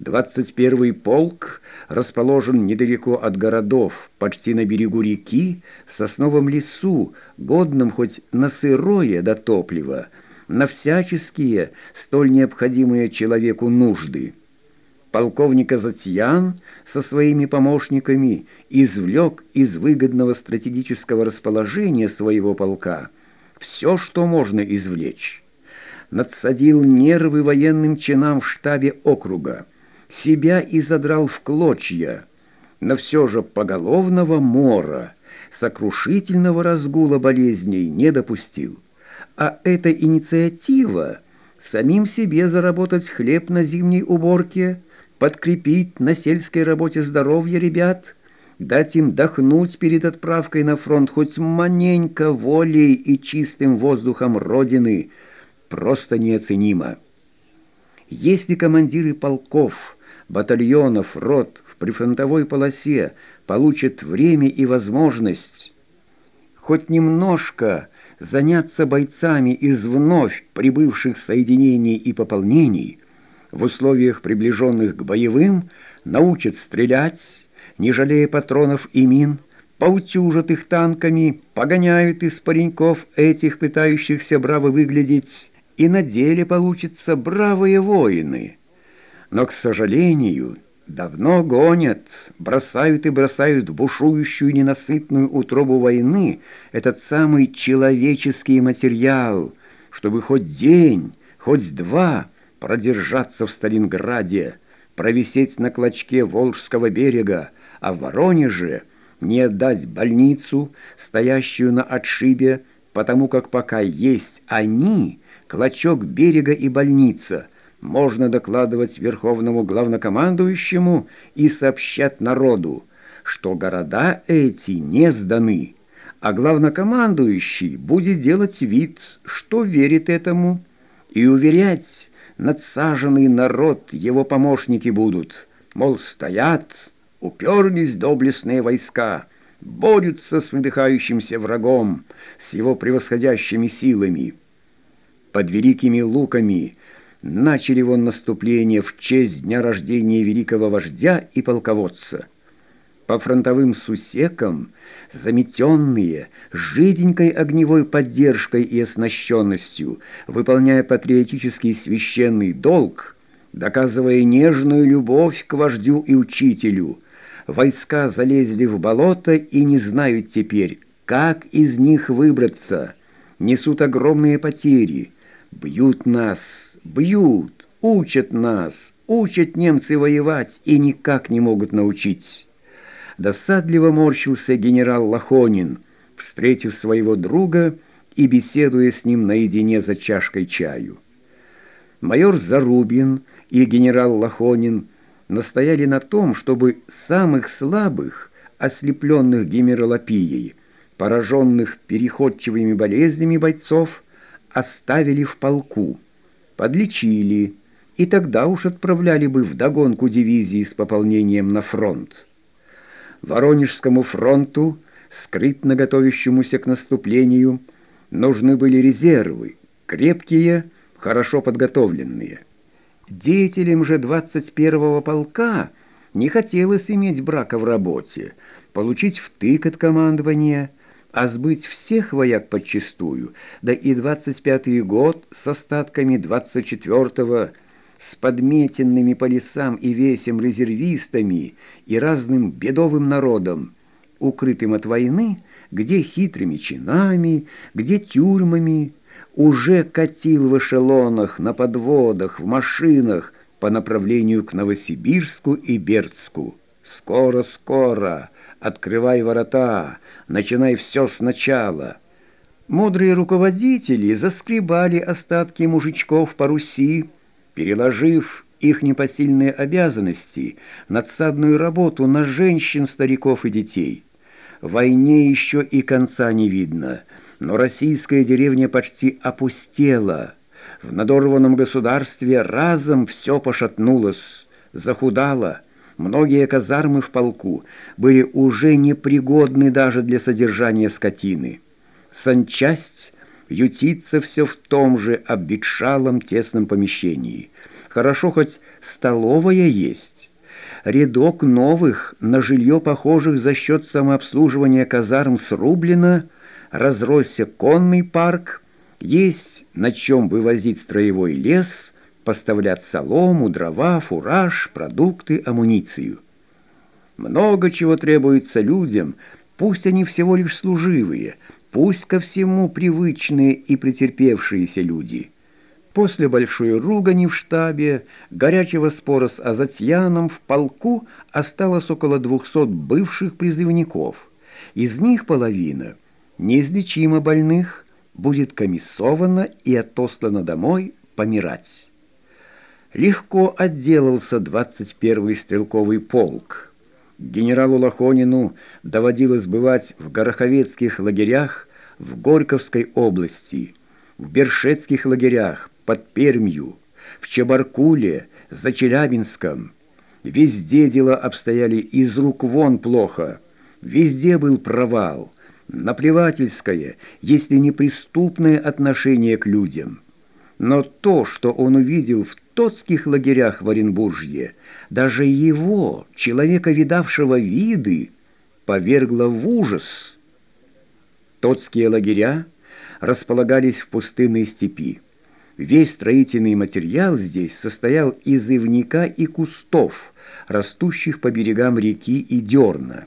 21-й полк расположен недалеко от городов, почти на берегу реки, в сосновом лесу, годном хоть на сырое до топлива, на всяческие, столь необходимые человеку нужды. Полковник Азатьян со своими помощниками извлек из выгодного стратегического расположения своего полка все, что можно извлечь. Надсадил нервы военным чинам в штабе округа, себя и задрал в клочья, но все же поголовного мора, сокрушительного разгула болезней не допустил. А эта инициатива самим себе заработать хлеб на зимней уборке, подкрепить на сельской работе здоровье ребят, дать им дохнуть перед отправкой на фронт хоть маненько волей и чистым воздухом Родины, просто неоценимо. Если командиры полков – батальонов, рот в прифронтовой полосе получат время и возможность хоть немножко заняться бойцами из вновь прибывших соединений и пополнений, в условиях, приближенных к боевым, научат стрелять, не жалея патронов и мин, поутюжат их танками, погоняют из пареньков этих, пытающихся браво выглядеть, и на деле получатся бравые воины» но, к сожалению, давно гонят, бросают и бросают в бушующую ненасытную утробу войны этот самый человеческий материал, чтобы хоть день, хоть два продержаться в Сталинграде, провисеть на клочке Волжского берега, а в Воронеже не отдать больницу, стоящую на отшибе, потому как пока есть они, клочок берега и больница — можно докладывать верховному главнокомандующему и сообщать народу, что города эти не сданы, а главнокомандующий будет делать вид, что верит этому, и уверять, надсаженный народ его помощники будут, мол, стоят, уперлись доблестные войска, борются с выдыхающимся врагом, с его превосходящими силами. Под великими луками – начали его наступление в честь дня рождения великого вождя и полководца. По фронтовым сусекам, заметенные, жиденькой огневой поддержкой и оснащенностью, выполняя патриотический священный долг, доказывая нежную любовь к вождю и учителю, войска залезли в болото и не знают теперь, как из них выбраться, несут огромные потери, бьют нас, бьют, учат нас, учат немцы воевать и никак не могут научить. Досадливо морщился генерал Лохонин, встретив своего друга и беседуя с ним наедине за чашкой чаю. Майор Зарубин и генерал Лохонин настояли на том, чтобы самых слабых, ослепленных гемеролопией, пораженных переходчивыми болезнями бойцов, оставили в полку подлечили, и тогда уж отправляли бы в догонку дивизии с пополнением на фронт. Воронежскому фронту, скрытно готовящемуся к наступлению, нужны были резервы, крепкие, хорошо подготовленные. Деятелям же 21-го полка не хотелось иметь брака в работе, получить втык от командования – а сбыть всех вояк подчистую, да и двадцать пятый год с остатками двадцать четвертого, с подметенными по лесам и весям резервистами и разным бедовым народом, укрытым от войны, где хитрыми чинами, где тюрьмами, уже катил в эшелонах, на подводах, в машинах по направлению к Новосибирску и Бердску. Скоро-скоро, открывай ворота, начинай все сначала. Мудрые руководители заскребали остатки мужичков по Руси, переложив их непосильные обязанности, надсадную работу на женщин, стариков и детей. Войне еще и конца не видно, но российская деревня почти опустела. В надорванном государстве разом все пошатнулось, захудало, Многие казармы в полку были уже непригодны даже для содержания скотины. Санчасть ютится все в том же обветшалом тесном помещении. Хорошо хоть столовая есть. Рядок новых, на жилье похожих за счет самообслуживания казарм срублено, разросся конный парк, есть на чем вывозить строевой лес, поставлять солому, дрова, фураж, продукты, амуницию. Много чего требуется людям, пусть они всего лишь служивые, пусть ко всему привычные и претерпевшиеся люди. После большой ругани в штабе, горячего спора с Азатьяном в полку осталось около двухсот бывших призывников. Из них половина неизлечимо больных будет комиссована и отослана домой помирать. Легко отделался 21-й стрелковый полк. Генералу Лохонину доводилось бывать в Гороховецких лагерях в Горьковской области, в Бершетских лагерях под Пермью, в Чебаркуле, за Челябинском. Везде дела обстояли из рук вон плохо, везде был провал, наплевательское, если не преступное отношение к людям. Но то, что он увидел в тотских лагерях в Оренбуржье, даже его, человека, видавшего виды, повергло в ужас. Тотские лагеря располагались в пустынной степи. Весь строительный материал здесь состоял из ивника и кустов, растущих по берегам реки и дерна.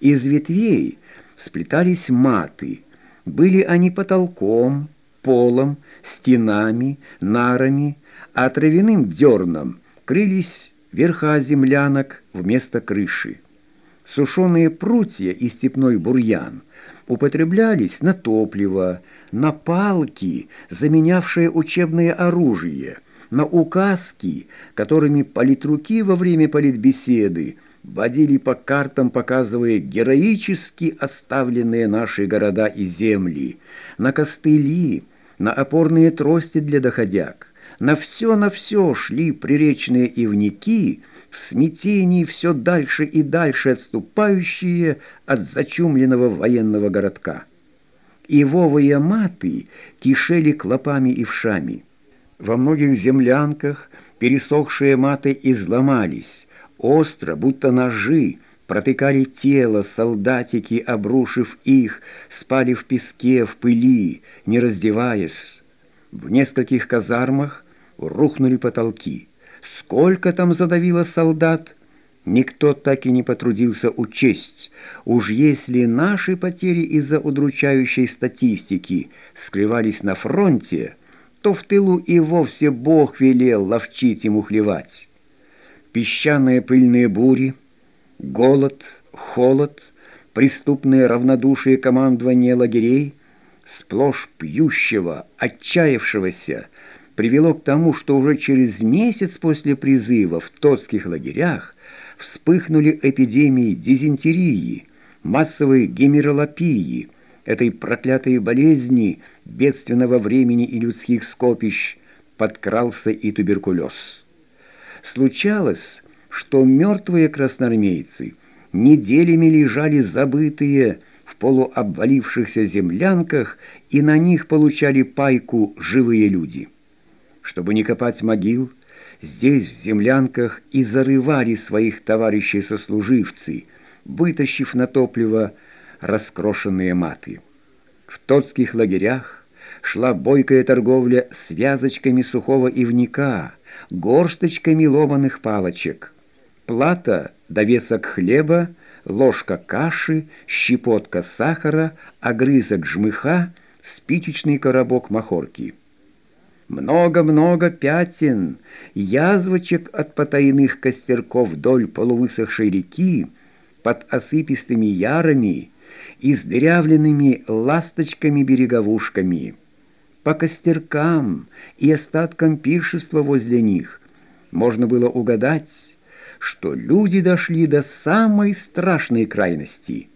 Из ветвей сплетались маты. Были они потолком, полом, стенами, нарами, а травяным дерном крылись верха землянок вместо крыши. Сушеные прутья и степной бурьян употреблялись на топливо, на палки, заменявшие учебное оружие, на указки, которыми политруки во время политбеседы водили по картам, показывая героически оставленные наши города и земли, на костыли, на опорные трости для доходяг. На все, на все шли приречные ивники, в смятении все дальше и дальше отступающие от зачумленного военного городка. Ивовые маты кишели клопами и вшами. Во многих землянках пересохшие маты изломались, остро, будто ножи, протыкали тело, солдатики, обрушив их, спали в песке, в пыли, не раздеваясь. В нескольких казармах рухнули потолки. Сколько там задавило солдат, Никто так и не потрудился учесть. Уж если наши потери из-за удручающей статистики скрывались на фронте, то в тылу и вовсе Бог велел ловчить ему хлевать. Песчаные пыльные бури, голод, холод, преступное равнодушие командования лагерей, сплошь пьющего, отчаявшегося, привело к тому, что уже через месяц после призыва в тотских лагерях вспыхнули эпидемии дизентерии, массовой гемеролопии, этой проклятой болезни бедственного времени и людских скопищ, подкрался и туберкулез. Случалось, что мертвые красноармейцы неделями лежали забытые в полуобвалившихся землянках, и на них получали пайку живые люди. Чтобы не копать могил, Здесь, в землянках, и зарывали своих товарищей-сослуживцы, вытащив на топливо раскрошенные маты. В тотских лагерях шла бойкая торговля связочками сухого ивника, горсточками ломаных палочек. Плата, довесок хлеба, ложка каши, щепотка сахара, огрызок жмыха, спичечный коробок махорки — много-много пятен, язвочек от потайных костерков вдоль полувысохшей реки, под осыпистыми ярами, и с дырявленными ласточками-береговушками. По костеркам и остаткам пиршества возле них можно было угадать, что люди дошли до самой страшной крайности.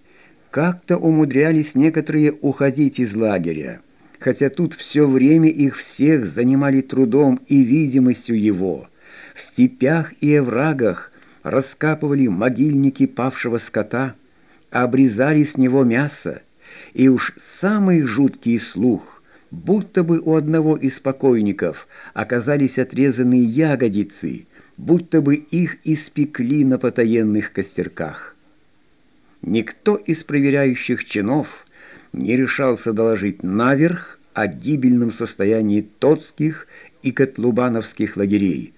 Как-то умудрялись некоторые уходить из лагеря хотя тут все время их всех занимали трудом и видимостью его. В степях и оврагах раскапывали могильники павшего скота, обрезали с него мясо, и уж самый жуткий слух, будто бы у одного из покойников оказались отрезанные ягодицы, будто бы их испекли на потаенных костерках. Никто из проверяющих чинов не решался доложить наверх о гибельном состоянии тотских и котлубановских лагерей,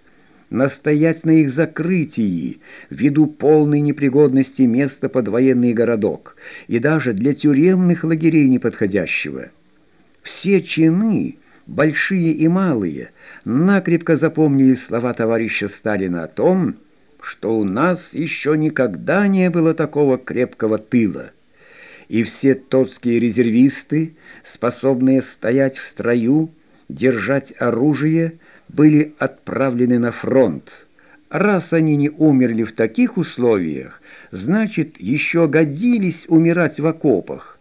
настоять на их закрытии ввиду полной непригодности места под военный городок и даже для тюремных лагерей неподходящего. Все чины, большие и малые, накрепко запомнили слова товарища Сталина о том, что у нас еще никогда не было такого крепкого тыла. И все тотские резервисты, способные стоять в строю, держать оружие, были отправлены на фронт. Раз они не умерли в таких условиях, значит, еще годились умирать в окопах.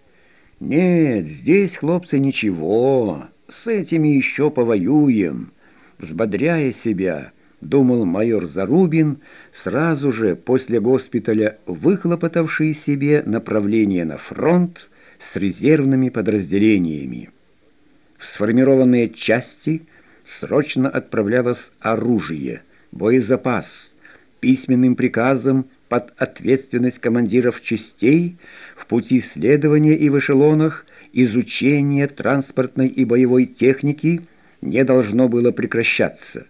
Нет, здесь, хлопцы, ничего, с этими еще повоюем. Взбодряя себя, думал майор Зарубин, сразу же после госпиталя выхлопотавший себе направление на фронт с резервными подразделениями. В сформированные части срочно отправлялось оружие, боезапас, письменным приказом под ответственность командиров частей в пути следования и в эшелонах изучение транспортной и боевой техники не должно было прекращаться.